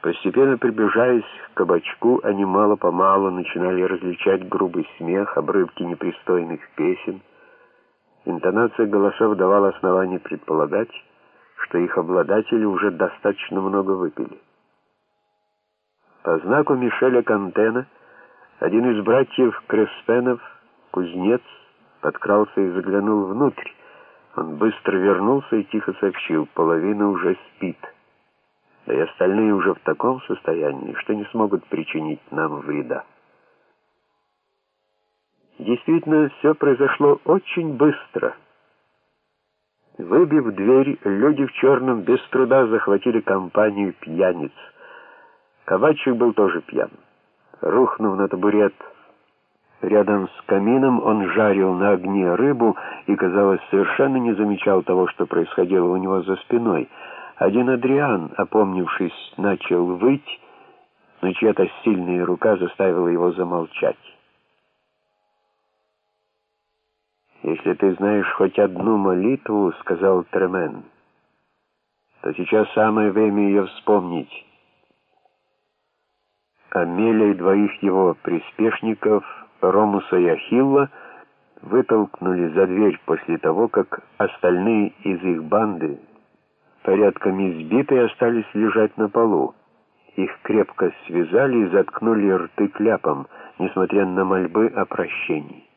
Постепенно приближаясь к кабачку, они мало-помалу начинали различать грубый смех, обрывки непристойных песен. Интонация голосов давала основание предполагать, что их обладатели уже достаточно много выпили. По знаку Мишеля Кантена один из братьев Креспенов, кузнец, подкрался и заглянул внутрь. Он быстро вернулся и тихо сообщил, половина уже спит да и остальные уже в таком состоянии, что не смогут причинить нам вреда. Действительно, все произошло очень быстро. Выбив дверь, люди в черном без труда захватили компанию пьяниц. Кабачик был тоже пьян. Рухнув на табурет рядом с камином, он жарил на огне рыбу и, казалось, совершенно не замечал того, что происходило у него за спиной — один Адриан, опомнившись, начал выть, но чья-то сильная рука заставила его замолчать. «Если ты знаешь хоть одну молитву, — сказал Тремен, — то сейчас самое время ее вспомнить». Амеля и двоих его приспешников, Ромуса и Ахилла, вытолкнули за дверь после того, как остальные из их банды порядком избитые, остались лежать на полу. Их крепко связали и заткнули рты кляпом, несмотря на мольбы о прощении.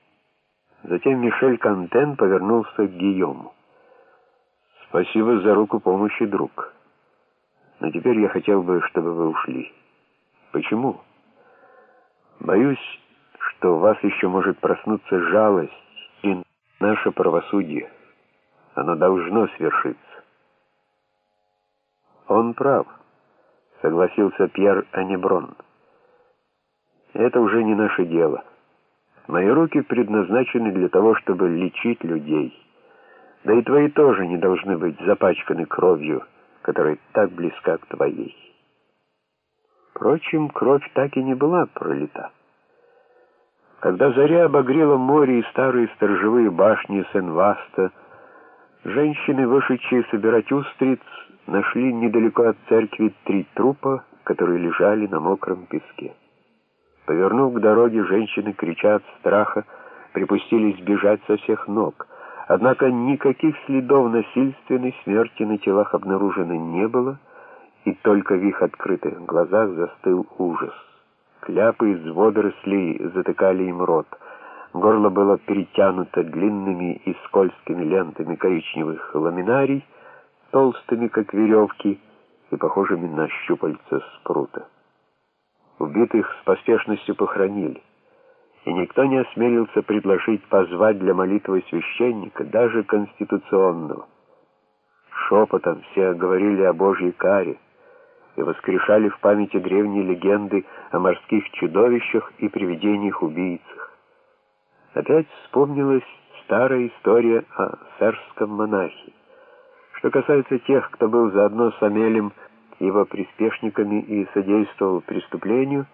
Затем Мишель Кантен повернулся к Гийому. «Спасибо за руку помощи, друг. Но теперь я хотел бы, чтобы вы ушли. Почему? Боюсь, что у вас еще может проснуться жалость и наше правосудие. Оно должно свершиться. «Он прав», — согласился Пьер Анеброн. «Это уже не наше дело. Мои руки предназначены для того, чтобы лечить людей. Да и твои тоже не должны быть запачканы кровью, которая так близка к твоей». Впрочем, кровь так и не была пролита. Когда заря обогрела море и старые сторожевые башни Сен-Васта, женщины, вышедшие собирать устриц, нашли недалеко от церкви три трупа, которые лежали на мокром песке. Повернув к дороге, женщины, крича от страха, припустились бежать со всех ног. Однако никаких следов насильственной смерти на телах обнаружено не было, и только в их открытых глазах застыл ужас. Кляпы из водорослей затыкали им рот. Горло было перетянуто длинными и скользкими лентами коричневых ламинарий, толстыми, как веревки, и похожими на щупальца спрута. Убитых с поспешностью похоронили, и никто не осмелился предложить позвать для молитвы священника, даже конституционного. Шепотом все говорили о Божьей каре и воскрешали в памяти древние легенды о морских чудовищах и привидениях-убийцах. Опять вспомнилась старая история о сэрском монахе. Что касается тех, кто был заодно с Амелем, его приспешниками и содействовал преступлению,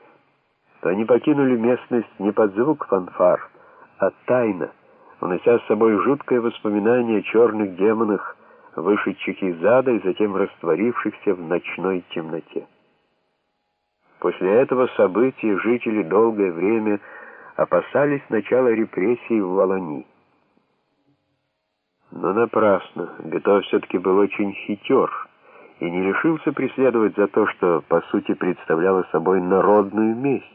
то они покинули местность не под звук фанфар, а тайно, унося с собой жуткое воспоминание о черных демонах, вышедших из ада и затем растворившихся в ночной темноте. После этого события жители долгое время опасались начала репрессий в Волонии. Но напрасно. Бето все-таки был очень хитер и не решился преследовать за то, что, по сути, представляло собой народную месть.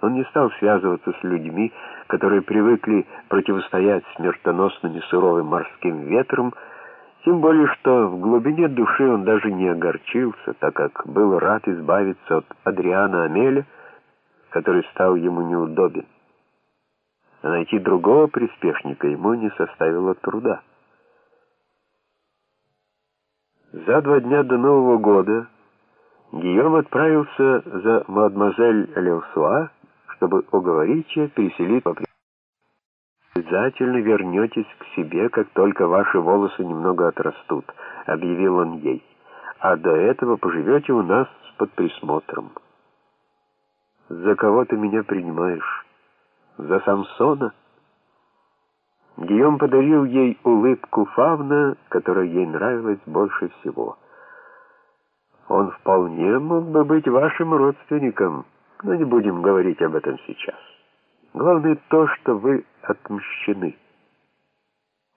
Он не стал связываться с людьми, которые привыкли противостоять смертоносным и суровым морским ветрам, тем более, что в глубине души он даже не огорчился, так как был рад избавиться от Адриана Амеля, который стал ему неудобен а найти другого приспешника ему не составило труда. За два дня до Нового года Гийом отправился за мадемуазель Левсуа, чтобы уговорить ее переселить «Обязательно вернетесь к себе, как только ваши волосы немного отрастут», — объявил он ей. «А до этого поживете у нас под присмотром». «За кого ты меня принимаешь?» За Самсона? Гийом подарил ей улыбку фавна, которая ей нравилась больше всего — Он вполне мог бы быть вашим родственником, но не будем говорить об этом сейчас. Главное то, что вы отмщены».